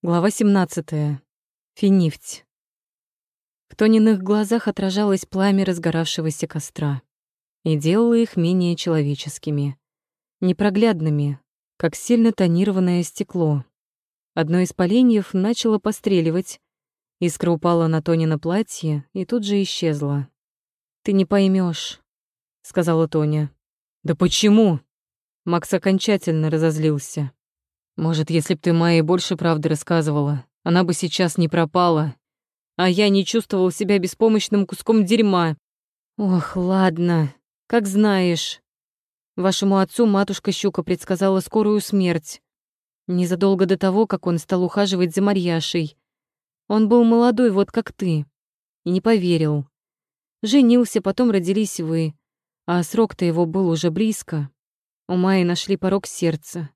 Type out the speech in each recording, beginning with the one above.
Глава 17. Финифть. В Тониных глазах отражалось пламя разгоравшегося костра и делало их менее человеческими, непроглядными, как сильно тонированное стекло. Одно из поленьев начало постреливать, искра упала на Тонина платье и тут же исчезла. «Ты не поймешь, сказала Тоня. «Да почему?» Макс окончательно разозлился. Может, если б ты Майе больше правды рассказывала, она бы сейчас не пропала, а я не чувствовал себя беспомощным куском дерьма. Ох, ладно, как знаешь. Вашему отцу матушка Щука предсказала скорую смерть. Незадолго до того, как он стал ухаживать за Марьяшей. Он был молодой, вот как ты, и не поверил. Женился, потом родились вы, а срок-то его был уже близко. У Майи нашли порог сердца.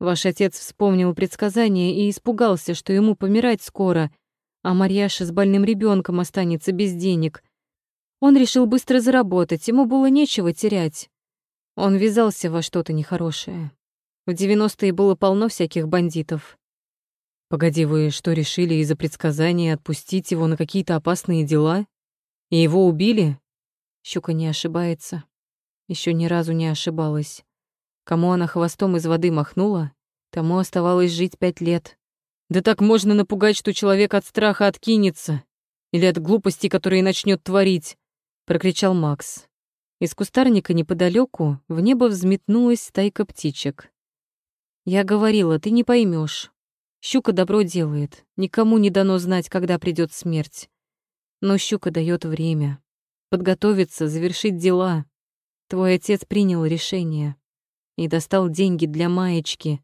Ваш отец вспомнил предсказание и испугался, что ему помирать скоро, а Марьяша с больным ребенком останется без денег. Он решил быстро заработать, ему было нечего терять. Он ввязался во что-то нехорошее. В девяностые было полно всяких бандитов. Погоди, вы что решили из-за предсказания отпустить его на какие-то опасные дела? И его убили? Щука не ошибается. Еще ни разу не ошибалась. Кому она хвостом из воды махнула, тому оставалось жить пять лет. Да так можно напугать, что человек от страха откинется. Или от глупости, которые начнет творить, прокричал Макс. Из кустарника неподалеку в небо взметнулась стайка птичек. Я говорила, ты не поймешь. Щука добро делает, никому не дано знать, когда придет смерть. Но щука дает время. Подготовиться, завершить дела. Твой отец принял решение и достал деньги для маечки.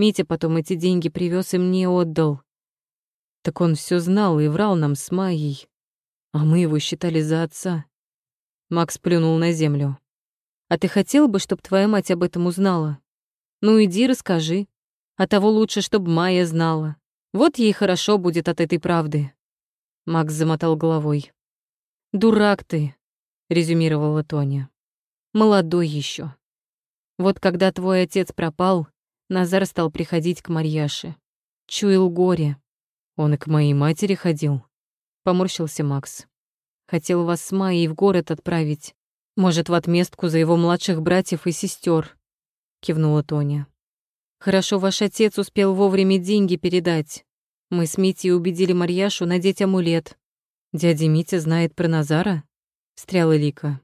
Митя потом эти деньги привез и мне отдал. Так он все знал и врал нам с Майей, а мы его считали за отца. Макс плюнул на землю. А ты хотел бы, чтобы твоя мать об этом узнала? Ну иди, расскажи. А того лучше, чтобы Майя знала. Вот ей хорошо будет от этой правды. Макс замотал головой. Дурак ты, резюмировала Тоня. Молодой еще. Вот когда твой отец пропал, Назар стал приходить к Марьяше. Чуял горе. Он и к моей матери ходил. Поморщился Макс. Хотел вас с Майей в город отправить. Может, в отместку за его младших братьев и сестер. Кивнула Тоня. Хорошо, ваш отец успел вовремя деньги передать. Мы с Митей убедили Марьяшу надеть амулет. Дядя Митя знает про Назара? Встряла Лика.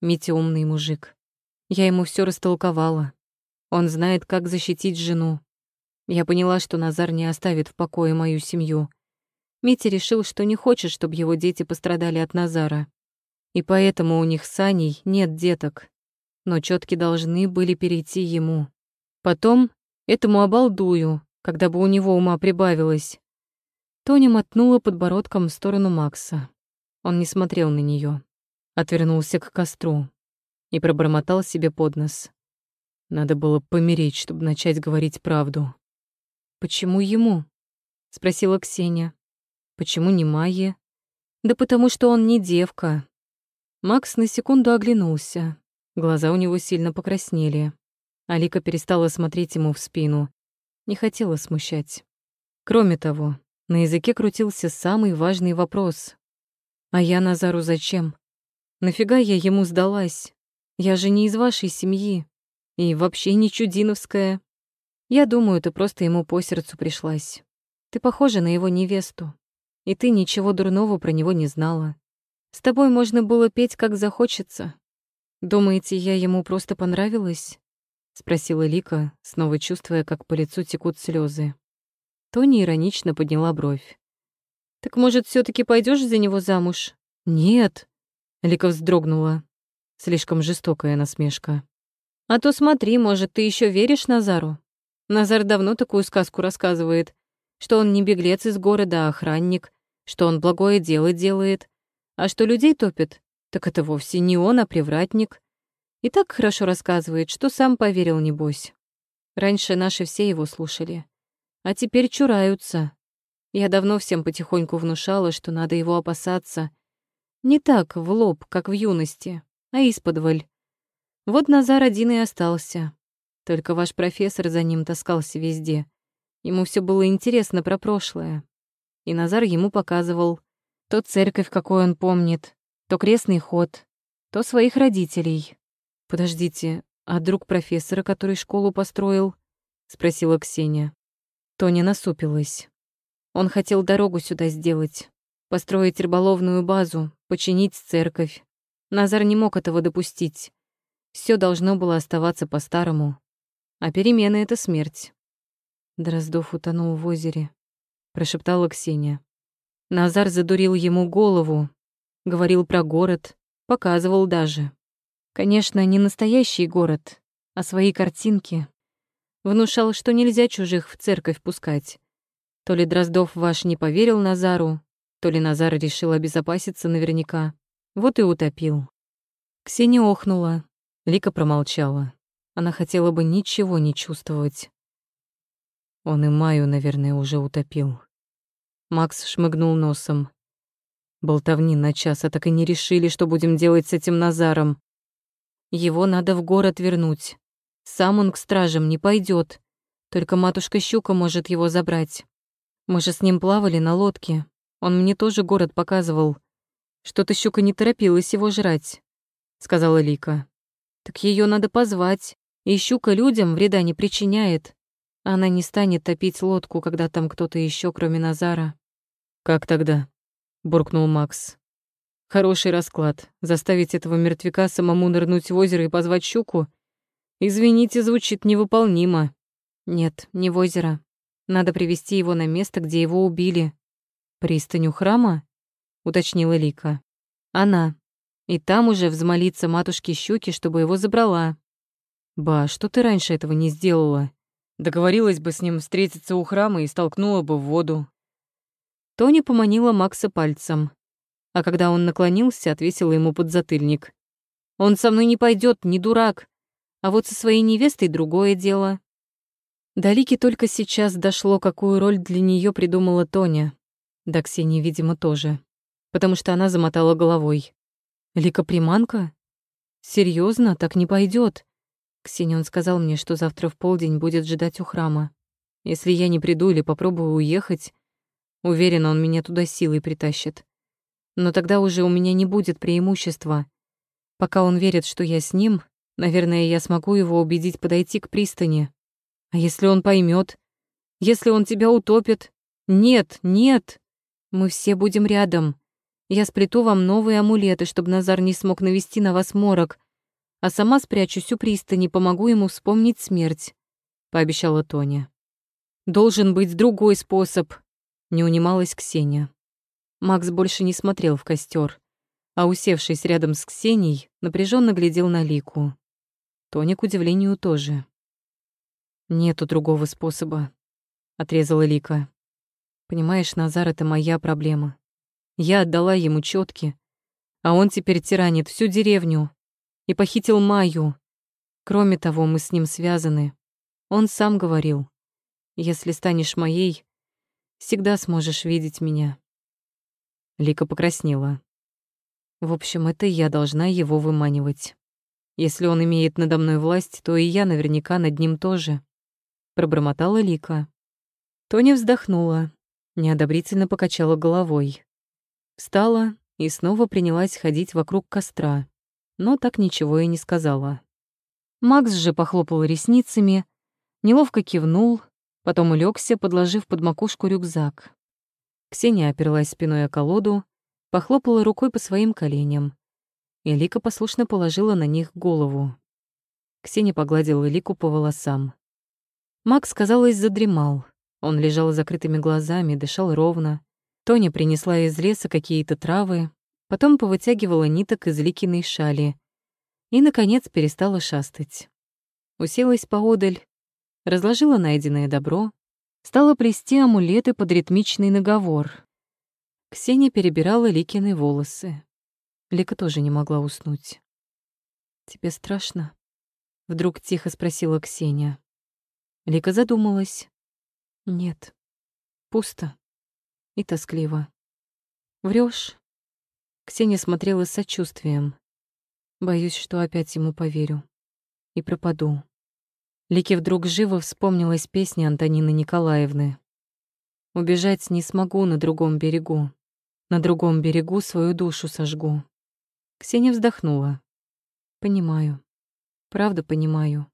Митя умный мужик. Я ему все растолковала. Он знает, как защитить жену. Я поняла, что Назар не оставит в покое мою семью. Митя решил, что не хочет, чтобы его дети пострадали от Назара. И поэтому у них с Аней нет деток. Но четки должны были перейти ему. Потом этому обалдую, когда бы у него ума прибавилось. Тоня мотнула подбородком в сторону Макса. Он не смотрел на нее, Отвернулся к костру и пробормотал себе под нос. Надо было помереть, чтобы начать говорить правду. «Почему ему?» — спросила Ксения. «Почему не Майе?» «Да потому что он не девка». Макс на секунду оглянулся. Глаза у него сильно покраснели. Алика перестала смотреть ему в спину. Не хотела смущать. Кроме того, на языке крутился самый важный вопрос. «А я Назару зачем? Нафига я ему сдалась? Я же не из вашей семьи. И вообще не чудиновская. Я думаю, ты просто ему по сердцу пришлась. Ты похожа на его невесту. И ты ничего дурного про него не знала. С тобой можно было петь, как захочется. Думаете, я ему просто понравилась? Спросила Лика, снова чувствуя, как по лицу текут слезы. Тони иронично подняла бровь. «Так, может, все таки пойдешь за него замуж?» «Нет», — Лика вздрогнула. Слишком жестокая насмешка. А то смотри, может, ты еще веришь Назару? Назар давно такую сказку рассказывает, что он не беглец из города, а охранник, что он благое дело делает, а что людей топит, так это вовсе не он, а привратник. И так хорошо рассказывает, что сам поверил, небось. Раньше наши все его слушали, а теперь чураются. Я давно всем потихоньку внушала, что надо его опасаться. Не так, в лоб, как в юности, а исподволь. Вот Назар один и остался. Только ваш профессор за ним таскался везде. Ему все было интересно про прошлое. И Назар ему показывал то церковь, какой он помнит, то крестный ход, то своих родителей. Подождите, а друг профессора, который школу построил? спросила Ксения. Тоня насупилась. Он хотел дорогу сюда сделать, построить рыболовную базу, починить церковь. Назар не мог этого допустить. Все должно было оставаться по-старому. А перемены — это смерть. Дроздов утонул в озере, прошептала Ксения. Назар задурил ему голову, говорил про город, показывал даже. Конечно, не настоящий город, а свои картинки. Внушал, что нельзя чужих в церковь пускать. То ли Дроздов ваш не поверил Назару, то ли Назар решил обезопаситься наверняка. Вот и утопил. Ксения охнула. Лика промолчала. Она хотела бы ничего не чувствовать. Он и Маю, наверное, уже утопил. Макс шмыгнул носом. Болтовни на час, а так и не решили, что будем делать с этим Назаром. Его надо в город вернуть. Сам он к стражам не пойдет. Только матушка Щука может его забрать. Мы же с ним плавали на лодке. Он мне тоже город показывал. Что-то Щука не торопилась его жрать, сказала Лика. Так ее надо позвать. И Щука людям вреда не причиняет. Она не станет топить лодку, когда там кто-то еще, кроме Назара. «Как тогда?» — буркнул Макс. «Хороший расклад. Заставить этого мертвяка самому нырнуть в озеро и позвать щуку? Извините, звучит невыполнимо». «Нет, не в озеро. Надо привести его на место, где его убили». «Пристань у храма?» — уточнила Лика. «Она. И там уже взмолиться матушке щуки, чтобы его забрала». «Ба, что ты раньше этого не сделала?» Договорилась бы с ним встретиться у храма и столкнула бы в воду. Тони поманила Макса пальцем, а когда он наклонился, отвесила ему подзатыльник. «Он со мной не пойдет, не дурак, а вот со своей невестой другое дело». До Лики только сейчас дошло, какую роль для нее придумала Тоня. Да Ксении, видимо, тоже. Потому что она замотала головой. «Лика приманка? Серьезно, так не пойдет. Ксенион сказал мне, что завтра в полдень будет ждать у храма. Если я не приду или попробую уехать, Уверена, он меня туда силой притащит. Но тогда уже у меня не будет преимущества. Пока он верит, что я с ним, наверное, я смогу его убедить подойти к пристани. А если он поймет? Если он тебя утопит? Нет, нет. Мы все будем рядом. Я сплету вам новые амулеты, чтобы Назар не смог навести на вас морок, а сама спрячусь у пристани, помогу ему вспомнить смерть», — пообещала Тоня. «Должен быть другой способ», не унималась Ксения. Макс больше не смотрел в костер, а, усевшись рядом с Ксенией, напряженно глядел на Лику. Тоня, к удивлению, тоже. «Нету другого способа», — отрезала Лика. «Понимаешь, Назар — это моя проблема. Я отдала ему четки, а он теперь тиранит всю деревню и похитил Маю. Кроме того, мы с ним связаны. Он сам говорил, если станешь моей, всегда сможешь видеть меня». Лика покраснела. В общем, это я должна его выманивать. Если он имеет надо мной власть, то и я наверняка над ним тоже. Пробормотала Лика. Тоня вздохнула, неодобрительно покачала головой. Встала и снова принялась ходить вокруг костра, но так ничего и не сказала. Макс же похлопал ресницами, неловко кивнул, Потом улегся, подложив под макушку рюкзак. Ксения оперлась спиной о колоду, похлопала рукой по своим коленям. И Лика послушно положила на них голову. Ксения погладила Лику по волосам. Макс, казалось, задремал. Он лежал с закрытыми глазами, дышал ровно. Тоня принесла из леса какие-то травы, потом повытягивала ниток из Ликиной шали и, наконец, перестала шастать. Уселась поодаль, разложила найденное добро, стала плести амулеты под ритмичный наговор. Ксения перебирала Ликины волосы. Лика тоже не могла уснуть. «Тебе страшно?» — вдруг тихо спросила Ксения. Лика задумалась. «Нет, пусто и тоскливо. Врешь? Ксения смотрела с сочувствием. Боюсь, что опять ему поверю и пропаду. Лике вдруг живо вспомнилась песня Антонины Николаевны. «Убежать не смогу на другом берегу. На другом берегу свою душу сожгу». Ксения вздохнула. «Понимаю. Правда понимаю.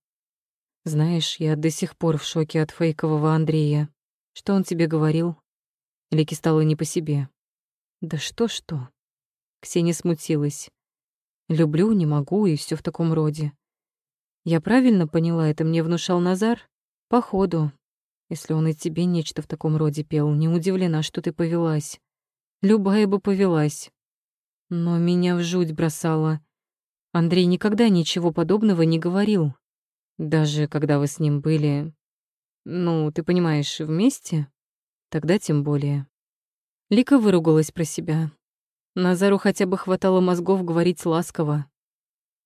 Знаешь, я до сих пор в шоке от фейкового Андрея. Что он тебе говорил?» Лике стало не по себе. «Да что-что?» Ксения смутилась. «Люблю, не могу и все в таком роде. Я правильно поняла, это мне внушал Назар? Походу. Если он и тебе нечто в таком роде пел, не удивлена, что ты повелась. Любая бы повелась. Но меня в жуть бросало. Андрей никогда ничего подобного не говорил. Даже когда вы с ним были... Ну, ты понимаешь, вместе? Тогда тем более. Лика выругалась про себя. Назару хотя бы хватало мозгов говорить ласково.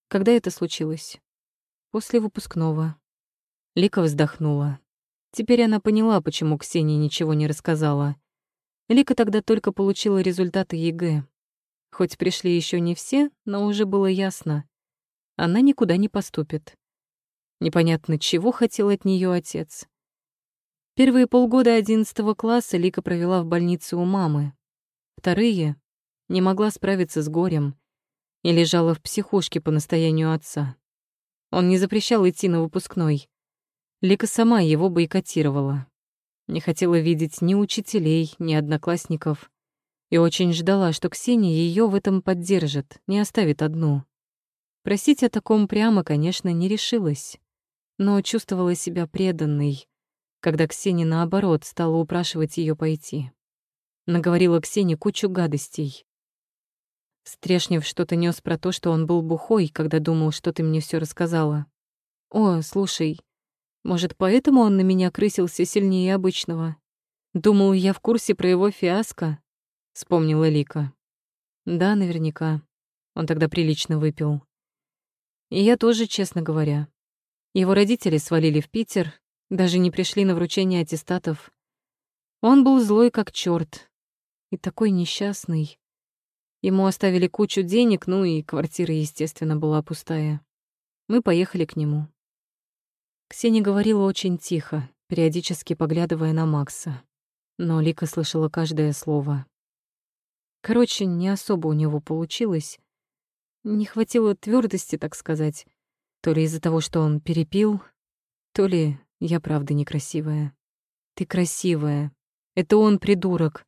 Когда это случилось? После выпускного. Лика вздохнула. Теперь она поняла, почему Ксения ничего не рассказала. Лика тогда только получила результаты ЕГЭ. Хоть пришли еще не все, но уже было ясно. Она никуда не поступит. Непонятно, чего хотел от нее отец. Первые полгода одиннадцатого класса Лика провела в больнице у мамы. Вторые — не могла справиться с горем и лежала в психушке по настоянию отца. Он не запрещал идти на выпускной. Лика сама его бойкотировала. Не хотела видеть ни учителей, ни одноклассников. И очень ждала, что Ксения ее в этом поддержит, не оставит одну. Просить о таком прямо, конечно, не решилась. Но чувствовала себя преданной, когда Ксения, наоборот, стала упрашивать ее пойти. Наговорила Ксении кучу гадостей. Стрешнев что-то нес про то, что он был бухой, когда думал, что ты мне все рассказала. О, слушай, может, поэтому он на меня крысился сильнее обычного? Думал, я в курсе про его фиаско? Вспомнила Лика. Да, наверняка. Он тогда прилично выпил. И я тоже, честно говоря. Его родители свалили в Питер, даже не пришли на вручение аттестатов. Он был злой как черт и такой несчастный. Ему оставили кучу денег, ну и квартира, естественно, была пустая. Мы поехали к нему. Ксения говорила очень тихо, периодически поглядывая на Макса. Но Лика слышала каждое слово. Короче, не особо у него получилось. Не хватило твердости, так сказать. То ли из-за того, что он перепил, то ли я правда некрасивая. Ты красивая. Это он придурок.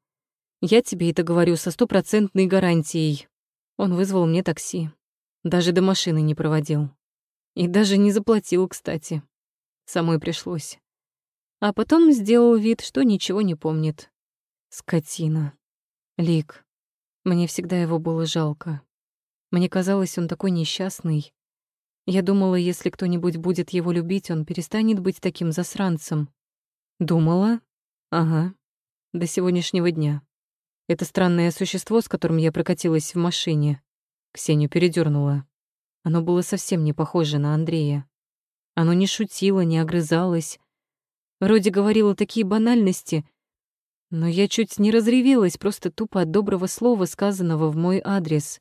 Я тебе это говорю со стопроцентной гарантией. Он вызвал мне такси. Даже до машины не проводил. И даже не заплатил, кстати. Самой пришлось. А потом сделал вид, что ничего не помнит. Скотина. Лик. Мне всегда его было жалко. Мне казалось, он такой несчастный. Я думала, если кто-нибудь будет его любить, он перестанет быть таким засранцем. Думала? Ага. До сегодняшнего дня. Это странное существо, с которым я прокатилась в машине. Ксению передернула. Оно было совсем не похоже на Андрея. Оно не шутило, не огрызалось. Вроде говорило такие банальности, но я чуть не разревелась просто тупо от доброго слова, сказанного в мой адрес.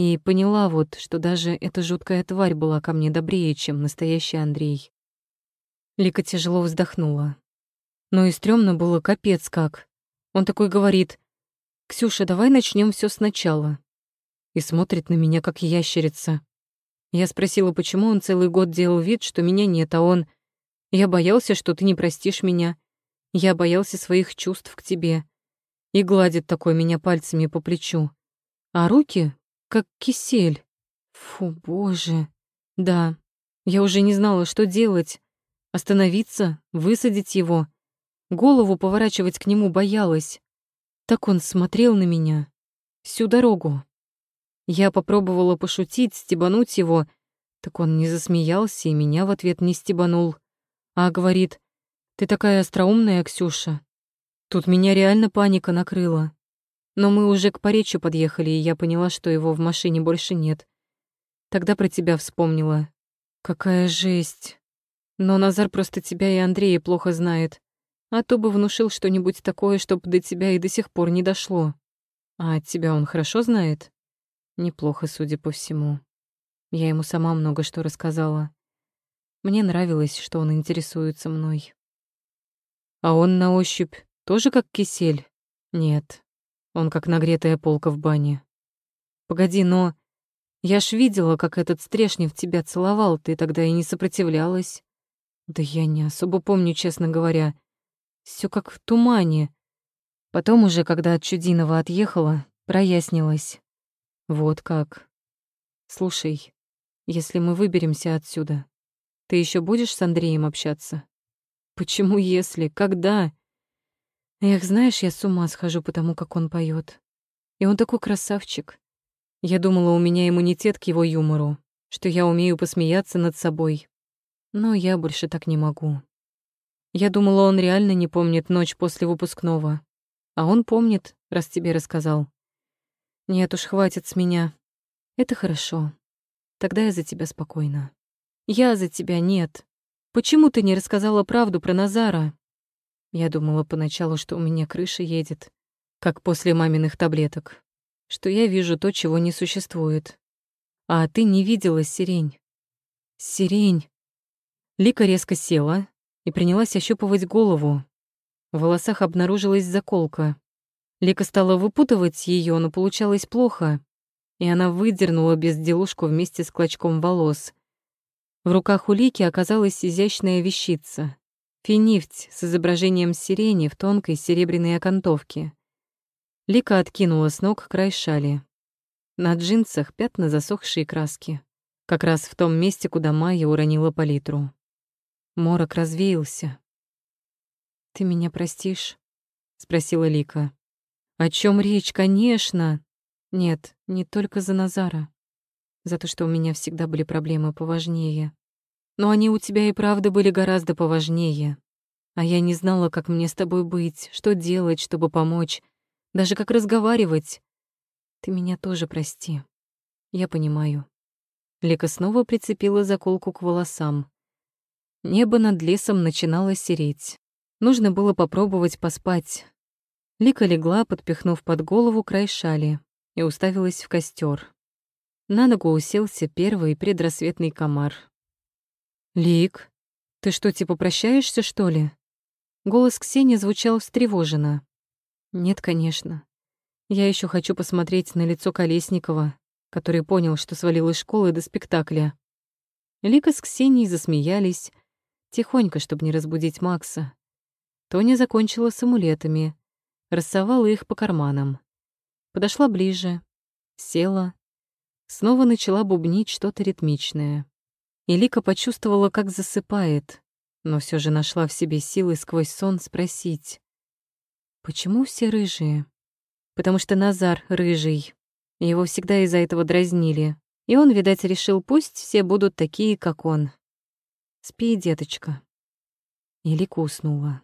И поняла вот, что даже эта жуткая тварь была ко мне добрее, чем настоящий Андрей. Лика тяжело вздохнула. Но и стрёмно было капец как. Он такой говорит, «Ксюша, давай начнем все сначала». И смотрит на меня, как ящерица. Я спросила, почему он целый год делал вид, что меня нет, а он... Я боялся, что ты не простишь меня. Я боялся своих чувств к тебе. И гладит такой меня пальцами по плечу. А руки, как кисель. Фу, боже. Да, я уже не знала, что делать. Остановиться, высадить его. Голову поворачивать к нему боялась. Так он смотрел на меня всю дорогу. Я попробовала пошутить, стебануть его, так он не засмеялся и меня в ответ не стебанул, а говорит, «Ты такая остроумная, Ксюша». Тут меня реально паника накрыла. Но мы уже к Поречью подъехали, и я поняла, что его в машине больше нет. Тогда про тебя вспомнила. Какая жесть. Но Назар просто тебя и Андрея плохо знает. А то бы внушил что-нибудь такое, чтоб до тебя и до сих пор не дошло. А от тебя он хорошо знает? Неплохо, судя по всему. Я ему сама много что рассказала. Мне нравилось, что он интересуется мной. А он на ощупь тоже как кисель? Нет, он как нагретая полка в бане. Погоди, но... Я ж видела, как этот Стрешнев тебя целовал, ты тогда и не сопротивлялась. Да я не особо помню, честно говоря. Все как в тумане. Потом уже, когда от Чудинова отъехала, прояснилось. Вот как. Слушай, если мы выберемся отсюда, ты еще будешь с Андреем общаться? Почему если? Когда? Эх, знаешь, я с ума схожу по тому, как он поет. И он такой красавчик. Я думала, у меня иммунитет к его юмору, что я умею посмеяться над собой. Но я больше так не могу. Я думала, он реально не помнит ночь после выпускного. А он помнит, раз тебе рассказал. Нет уж, хватит с меня. Это хорошо. Тогда я за тебя спокойна. Я за тебя нет. Почему ты не рассказала правду про Назара? Я думала поначалу, что у меня крыша едет, как после маминых таблеток что я вижу то, чего не существует. А ты не видела сирень. Сирень. Лика резко села и принялась ощупывать голову. В волосах обнаружилась заколка. Лика стала выпутывать ее, но получалось плохо, и она выдернула безделушку вместе с клочком волос. В руках у Лики оказалась изящная вещица — финифть с изображением сирени в тонкой серебряной окантовке. Лика откинула с ног край шали. На джинсах пятна засохшие краски. Как раз в том месте, куда Майя уронила палитру. Морок развеялся. «Ты меня простишь?» — спросила Лика. «О чем речь, конечно!» «Нет, не только за Назара. За то, что у меня всегда были проблемы поважнее. Но они у тебя и правда были гораздо поважнее. А я не знала, как мне с тобой быть, что делать, чтобы помочь даже как разговаривать. Ты меня тоже прости. Я понимаю. Лика снова прицепила заколку к волосам. Небо над лесом начинало сереть. Нужно было попробовать поспать. Лика легла, подпихнув под голову край шали, и уставилась в костер. На ногу уселся первый предрассветный комар. «Лик, ты что, типа прощаешься, что ли?» Голос Ксении звучал встревоженно. Нет, конечно. Я еще хочу посмотреть на лицо Колесникова, который понял, что свалил из школы до спектакля. Лика с Ксенией засмеялись, тихонько, чтобы не разбудить Макса. Тоня закончила с амулетами, рассовала их по карманам. Подошла ближе, села, снова начала бубнить что-то ритмичное. И Лика почувствовала, как засыпает, но все же нашла в себе силы сквозь сон спросить. Почему все рыжие? Потому что Назар рыжий. Его всегда из-за этого дразнили. И он, видать, решил, пусть все будут такие, как он. Спи, деточка. И Лика уснула.